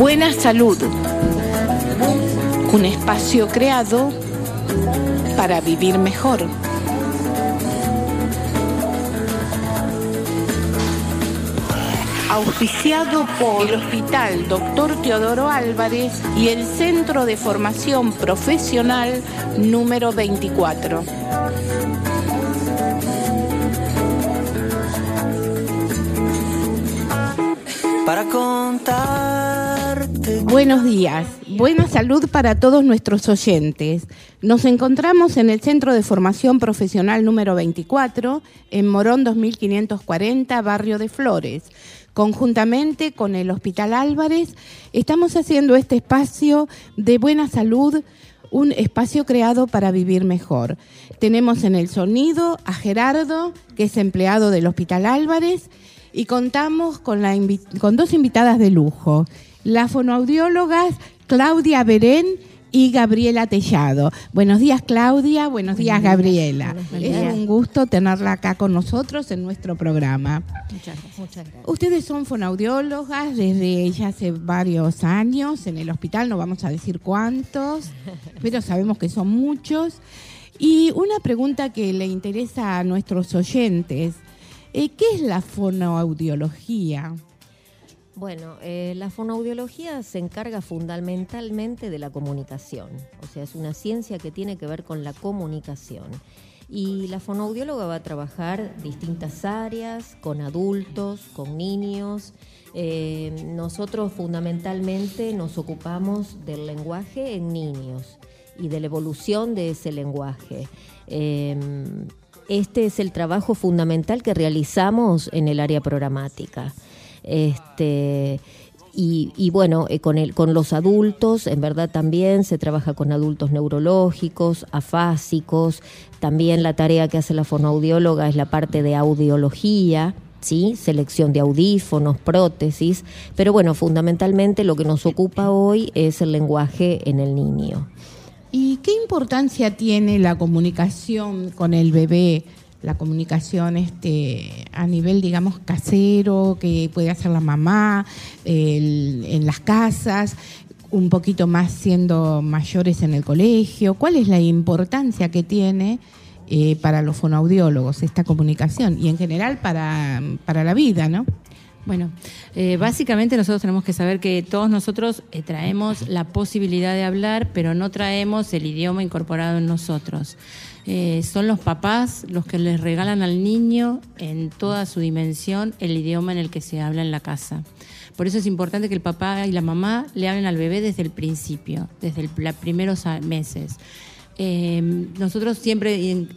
Buena salud. Un espacio creado para vivir mejor. Auspiciado por el Hospital Dr. Teodoro Álvarez y el Centro de Formación Profesional número 24. para contarte. Buenos días, buena salud para todos nuestros oyentes. Nos encontramos en el Centro de Formación Profesional número 24, en Morón 2540, Barrio de Flores. Conjuntamente con el Hospital Álvarez, estamos haciendo este espacio de buena salud un espacio creado para vivir mejor. Tenemos en el sonido a Gerardo, que es empleado del Hospital Álvarez, y contamos con, la con dos invitadas de lujo, las fonoaudiólogas Claudia Berén y Gabriela Tellado. Buenos días Claudia, buenos días Gabriela. Es un gusto tenerla acá con nosotros en nuestro programa. Muchas, muchas gracias. Ustedes son fonoaudiólogas desde ya hace varios años en el hospital, no vamos a decir cuántos, pero sabemos que son muchos. Y una pregunta que le interesa a nuestros oyentes. Eh, ¿Qué es la fonoaudiología? Bueno, eh, la fonoaudiología se encarga fundamentalmente de la comunicación, o sea, es una ciencia que tiene que ver con la comunicación. Y la fonoaudióloga va a trabajar distintas áreas, con adultos, con niños. Eh, nosotros fundamentalmente nos ocupamos del lenguaje en niños y de la evolución de ese lenguaje. Este es el trabajo fundamental que realizamos en el área programática. Este, y, bueno, eh, con, el, con los adultos, en verdad también se trabaja con adultos neurológicos, afásicos. También la tarea que hace la fonoaudióloga es la parte de audiología. ¿sí? selección de audífonos, prótesis, pero bueno, fundamentalmente lo que nos ocupa hoy es el lenguaje en el niño. ¿Y qué importancia tiene la comunicación con el bebé? La comunicación este, a nivel, digamos, casero, que puede hacer la mamá, en las casas, un poquito más siendo mayores en el colegio. ¿Cuál es la importancia que tiene eh, para los fonoaudiólogos esta comunicación y en general para, para la vida, ¿no? Bueno, eh, básicamente nosotros tenemos que saber que todos nosotros eh, traemos la posibilidad de hablar, pero no traemos el idioma incorporado en nosotros. Eh, son los papás los que les regalan al niño en toda su dimensión el idioma en el que se habla en la casa. Por eso es importante que el papá y la mamá le hablen al bebé desde el principio, desde los primeros meses. nosotros siempre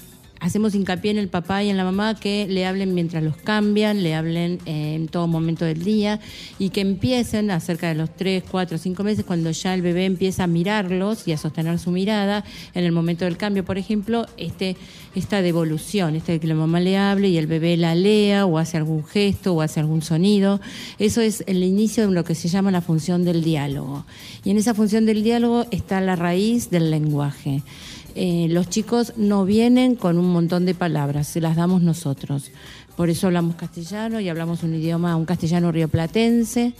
hacemos hincapié en el papá y en la mamá que le hablen mientras los cambian, le hablen eh, en todo momento del día y que empiecen acerca de los 3, 4, 5 meses cuando ya el bebé empieza a mirarlos y a sostener su mirada en el momento del cambio, por ejemplo, este, esta devolución, este de que la mamá le hable y el bebé la lea o hace algún gesto o hace algún sonido. Eso es el inicio de lo que se llama la función del diálogo. Y en esa función del diálogo está la raíz del lenguaje. Eh, los chicos no vienen con un montón de palabras, se las damos nosotros. Por eso hablamos castellano y hablamos un idioma, un castellano rioplatense,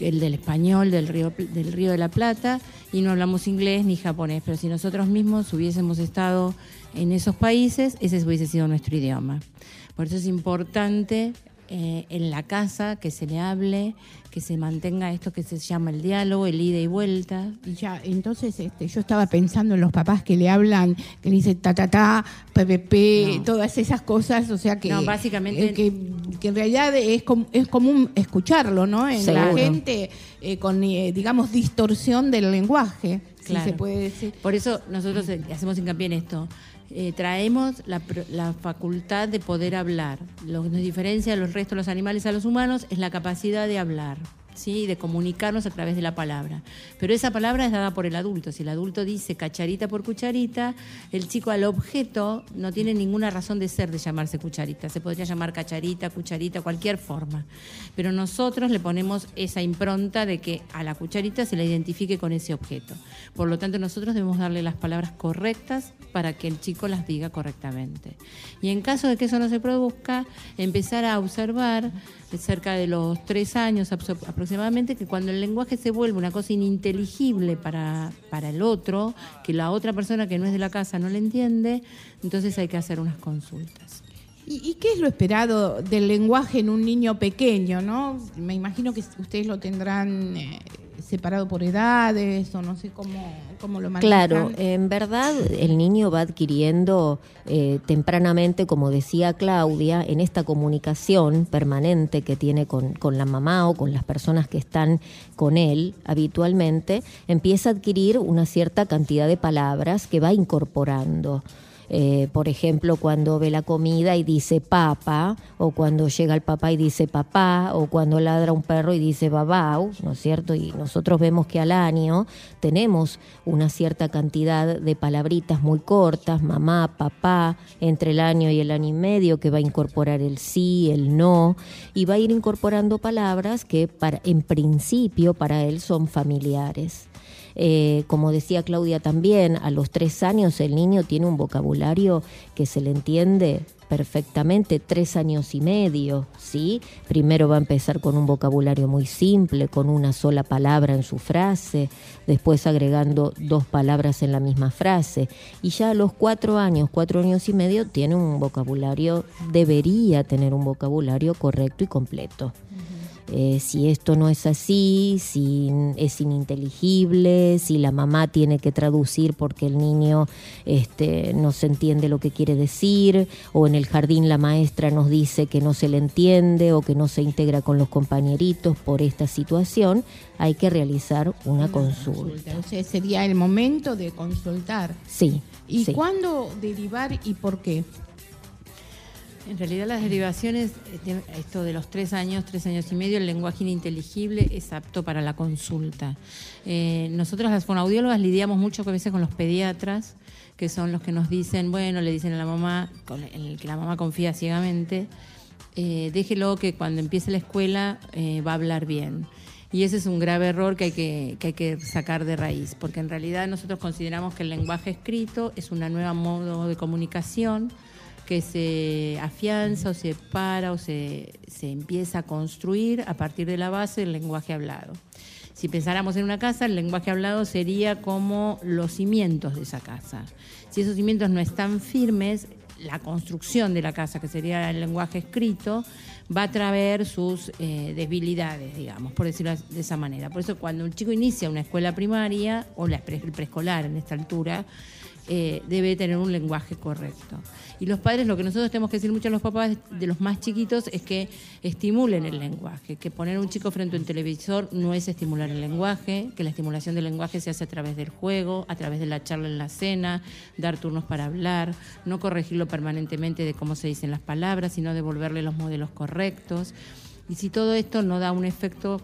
el del español del río, del río de la Plata, y no hablamos inglés ni japonés. Pero si nosotros mismos hubiésemos estado en esos países, ese hubiese sido nuestro idioma. Por eso es importante eh, en la casa, que se le hable, que se mantenga esto que se llama el diálogo, el ida y vuelta. Y ya, entonces este, yo estaba pensando en los papás que le hablan, que le dicen ta ta ta, PPP, todas esas cosas, o sea que, no, básicamente, eh, que, en realidad es, es común escucharlo, ¿no? En la gente eh, con, digamos, distorsión del lenguaje, si se puede decir. Por eso nosotros hacemos hincapié en esto. Eh, traemos la, la, facultad de poder hablar. Lo que nos diferencia a los restos de los animales a los humanos es la capacidad de hablar. ¿Sí? de comunicarnos a través de la palabra. Pero esa palabra es dada por el adulto. Si el adulto dice cacharita por cucharita, el chico al objeto no tiene ninguna razón de ser de llamarse cucharita. Se podría llamar cacharita, cucharita, cualquier forma. Pero nosotros le ponemos esa impronta de que a la cucharita se la identifique con ese objeto. Por lo tanto, nosotros debemos darle las palabras correctas para que el chico las diga correctamente. Y en caso de que eso no se produzca, empezar a observar cerca de los tres años aproximadamente aproximadamente, que cuando el lenguaje se vuelve una cosa ininteligible para, para el otro, que la otra persona que no es de la casa no le entiende, entonces hay que hacer unas consultas. ¿Y, qué es lo esperado del lenguaje en un niño pequeño? ¿no? Me imagino que ustedes lo tendrán eh, separado por edades o no sé cómo, cómo lo manejan. Claro, en verdad el niño va adquiriendo eh, tempranamente, como decía Claudia, en esta comunicación permanente que tiene con, con la mamá o con las personas que están con él habitualmente, empieza a adquirir una cierta cantidad de palabras que va incorporando. Eh, por ejemplo, cuando ve la comida y dice papa, o cuando llega el papá y dice papá, o cuando ladra un perro y dice babau, ¿no es cierto? Y nosotros vemos que al año tenemos una cierta cantidad de palabritas muy cortas, mamá, papá, entre el año y el año y medio, que va a incorporar el sí, el no, y va a ir incorporando palabras que para, en principio para él son familiares. Eh, como decía Claudia también, a los tres años el niño tiene un vocabulario que se le entiende perfectamente tres años y medio, ¿sí? Primero va a empezar con un vocabulario muy simple, con una sola palabra en su frase, después agregando dos palabras en la misma frase, y ya a los cuatro años, cuatro años y medio, tiene un vocabulario, debería tener un vocabulario correcto y completo. Eh, si esto no es así, si es ininteligible, si la mamá tiene que traducir porque el niño este, no se entiende lo que quiere decir, o en el jardín la maestra nos dice que no se le entiende o que no se integra con los compañeritos por esta situación, hay que realizar una, consulta. O sea, sería el momento de consultar. Sí. ¿Y cuándo derivar y por qué? En realidad las derivaciones, eh, esto de los tres años, tres años y medio, el lenguaje ininteligible es apto para la consulta. Eh, nosotros las fonaudiólogas lidiamos mucho a veces con los pediatras, que son los que nos dicen, bueno, le dicen a la mamá, en el que la mamá confía ciegamente, eh, déjelo que cuando empiece la escuela va a hablar bien. Y ese es un grave error que hay que, que hay que sacar de raíz, porque en realidad nosotros consideramos que el lenguaje escrito es una nueva modo de comunicación que se afianza o se para o se, se empieza a construir a partir de la base del lenguaje hablado. Si pensáramos en una casa, el lenguaje hablado sería como los cimientos de esa casa. Si esos cimientos no están firmes, la construcción de la casa, que sería el lenguaje escrito, va a traer sus eh, debilidades, digamos, por decirlo de esa manera. Por eso cuando un chico inicia una escuela primaria o la preescolar en esta altura, eh, debe tener un lenguaje correcto. Y los padres, lo que nosotros tenemos que decir mucho a los papás de los más chiquitos es que estimulen el lenguaje, que poner a un chico frente a un televisor no es estimular el lenguaje, que la estimulación del lenguaje se hace a través del juego, a través de la charla en la cena, dar turnos para hablar, no corregirlo permanentemente de cómo se dicen las palabras, sino devolverle los modelos correctos. Y si todo esto no da un efecto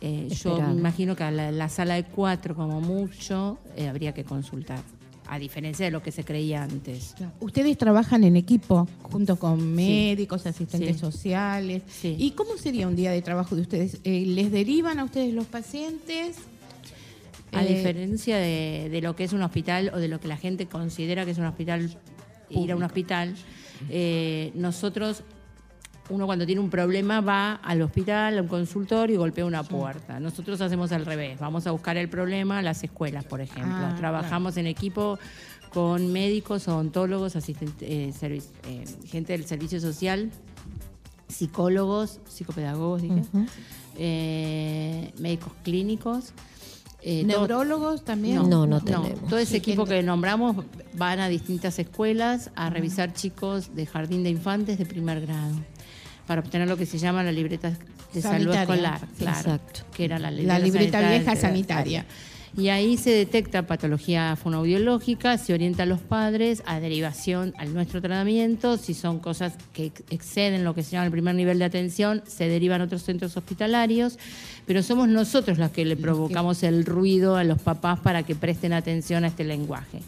eh, yo me imagino que a la, sala de cuatro, como mucho, eh, habría que consultar a diferencia de lo que se creía antes. Ustedes trabajan en equipo junto con médicos, asistentes sociales. ¿Y cómo sería un día de trabajo de ustedes? Eh, ¿Les derivan a ustedes los pacientes? A eh, diferencia de, lo que es un hospital o de lo que la gente considera que es un hospital, ir a un hospital, eh, nosotros uno cuando tiene un problema va al hospital, a un consultorio y golpea una puerta. Nosotros hacemos al revés, vamos a buscar el problema a las escuelas, por ejemplo. Ah, Trabajamos en equipo con médicos, odontólogos, eh, eh, gente del servicio social, psicólogos, psicopedagogos, dije, eh, médicos clínicos. ¿Neurólogos también? No, no, tenemos. todo ese equipo que nombramos van a distintas escuelas a revisar chicos de jardín de infantes de primer grado para obtener lo que se llama la libreta de salud escolar, claro, que era la, la libreta vieja sanitaria. Y ahí se detecta patología fonoaudiológica, se orienta a los padres a derivación al nuestro tratamiento. Si son cosas que exceden lo que se llama el primer nivel de atención, se derivan a otros centros hospitalarios. Pero somos nosotros los que le provocamos el ruido a los papás para que presten atención a este lenguaje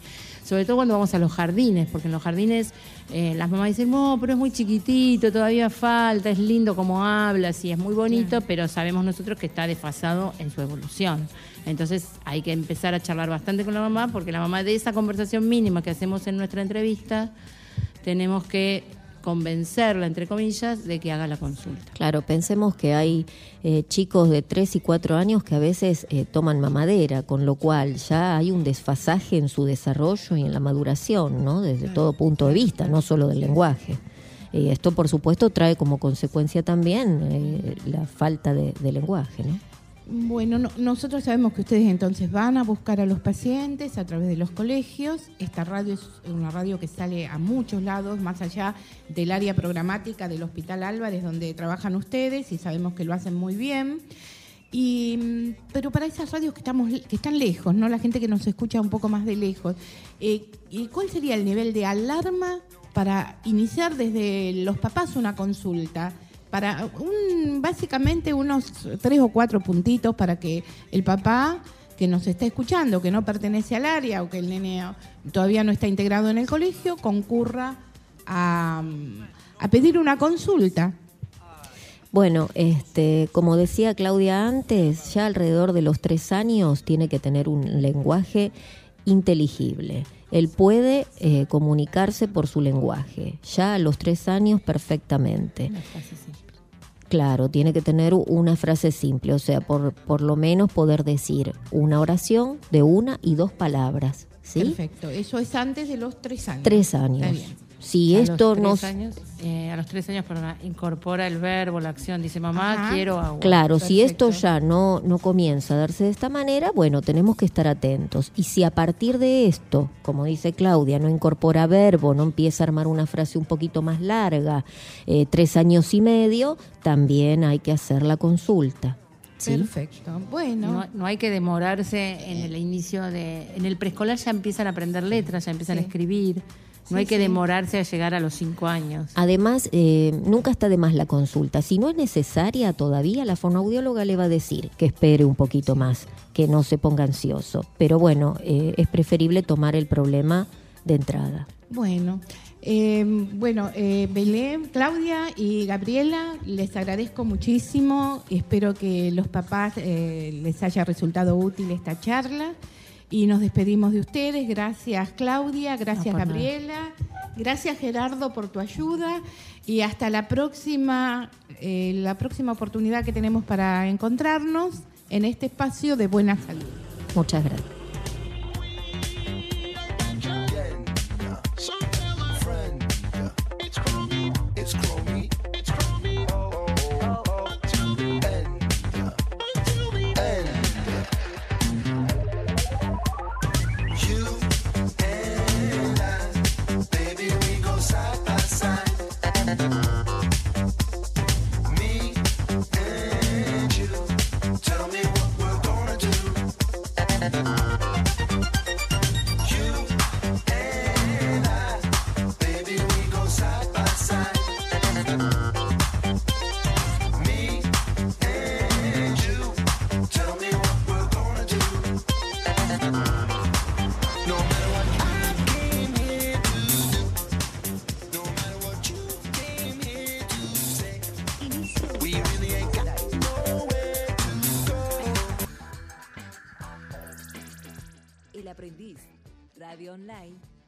sobre todo cuando vamos a los jardines, porque en los jardines eh, las mamás dicen, no, pero es muy chiquitito, todavía falta, es lindo como habla, sí, es muy bonito, pero sabemos nosotros que está desfasado en su evolución. Entonces hay que empezar a charlar bastante con la mamá, porque la mamá de esa conversación mínima que hacemos en nuestra entrevista, tenemos que convencerla, entre comillas, de que haga la consulta. Claro, pensemos que hay eh, chicos de 3 y 4 años que a veces eh, toman mamadera, con lo cual ya hay un desfasaje en su desarrollo y en la maduración, ¿no? Desde todo punto de vista, no solo del lenguaje. Y esto, por supuesto, trae como consecuencia también eh, la falta de, de lenguaje, ¿no? Bueno, nosotros sabemos que ustedes entonces van a buscar a los pacientes a través de los colegios. Esta radio es una radio que sale a muchos lados, más allá del área programática del Hospital Álvarez, donde trabajan ustedes y sabemos que lo hacen muy bien. Y, pero para esas radios que, estamos, que están lejos, ¿no? la gente que nos escucha un poco más de lejos, eh, ¿y ¿cuál sería el nivel de alarma para iniciar desde los papás una consulta? Para un, básicamente unos tres o cuatro puntitos para que el papá que nos está escuchando, que no pertenece al área o que el nene todavía no está integrado en el colegio, concurra a, a pedir una consulta. Bueno, este, como decía Claudia antes, ya alrededor de los tres años tiene que tener un lenguaje inteligible. Él puede eh, comunicarse por su lenguaje, ya a los tres años perfectamente. Claro, tiene que tener una frase simple, o sea, por, por lo menos poder decir una oración de una y dos palabras. ¿sí? Perfecto, eso es antes de los tres años. Tres años. Si esto nos... Eh, a los tres años incorpora el verbo, la acción, dice mamá, quiero agua. Claro, si esto ya no, no comienza a darse de esta manera, bueno, tenemos que estar atentos. Y si a partir de esto, como dice Claudia, no incorpora verbo, no empieza a armar una frase un poquito más larga, eh, tres años y medio, también hay que hacer la consulta. Perfecto. Bueno. No, hay que demorarse en el inicio de. En el preescolar ya empiezan a aprender letras, ya empiezan a escribir. No hay que demorarse a llegar a los cinco años. Además, eh, nunca está de más la consulta. Si no es necesaria todavía, la fonoaudióloga le va a decir que espere un poquito más, que no se ponga ansioso. Pero bueno, eh, es preferible tomar el problema de entrada. Bueno, eh, bueno, Belén, Claudia y Gabriela, les agradezco muchísimo. Espero que los papás les haya resultado útil esta charla. Y nos despedimos de ustedes. Gracias Claudia, gracias Gabriela, gracias Gerardo por tu ayuda y hasta la próxima, eh, la próxima oportunidad que tenemos para encontrarnos en este espacio de buena salud. Muchas gracias.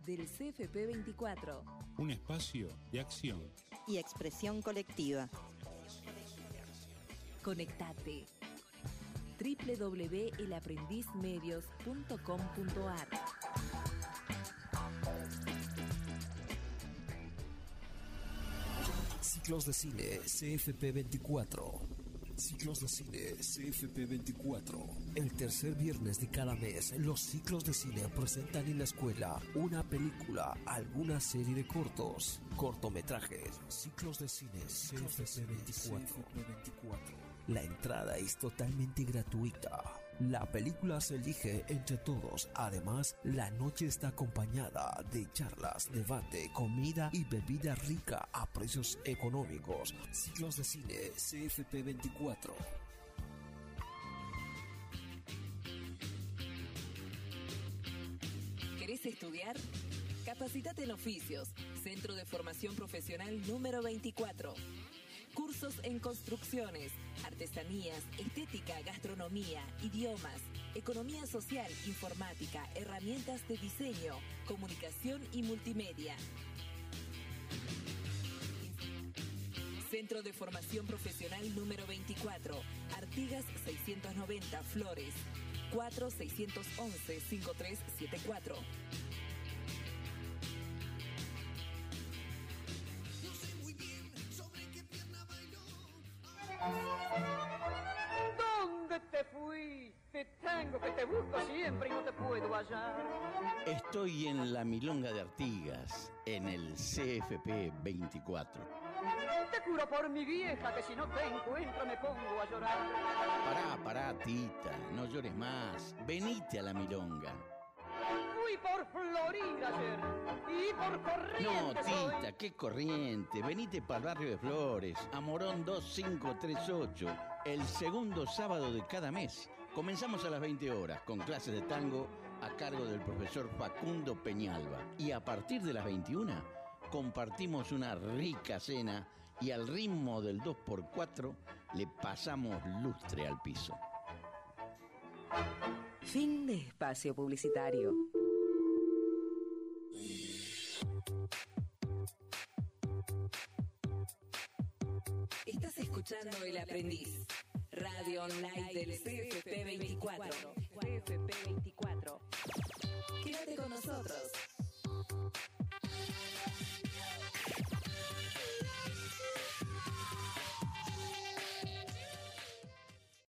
Del CFP24. Un espacio de acción y expresión colectiva. Conectate www.elaprendizmedios.com.ar Ciclos de cine CFP24 Ciclos de cine CFP24. El tercer viernes de cada mes, los ciclos de cine presentan en la escuela una película, alguna serie de cortos, cortometrajes. Ciclos de cine CFP24. La entrada es totalmente gratuita. La película se elige entre todos. Además, la noche está acompañada de charlas, debate, comida y bebida rica a precios económicos. Ciclos de cine CFP 24. ¿Querés estudiar? Capacitate en oficios. Centro de Formación Profesional número 24 cursos en construcciones, artesanías, estética, gastronomía, idiomas, economía social, informática, herramientas de diseño, comunicación y multimedia. Centro de Formación Profesional número 24, Artigas 690, Flores, 4611 5374 Estoy en la Milonga de Artigas, en el CFP 24. Te juro por mi vieja que si no te encuentro me pongo a llorar. Pará, pará, tita, no llores más. Venite a la Milonga. Fui por Florida ayer y por No, Corrientes hoy. tita, qué corriente. Venite para el barrio de Flores, a Morón 2538, el segundo sábado de cada mes. Comenzamos a las 20 horas con clases de tango a cargo del profesor Facundo Peñalba. Y a partir de las 21 compartimos una rica cena y al ritmo del 2x4 le pasamos lustre al piso. Fin de espacio publicitario. Estás escuchando El Aprendiz, radio online del CFP 24. CFP 24. Quédate con nosotros.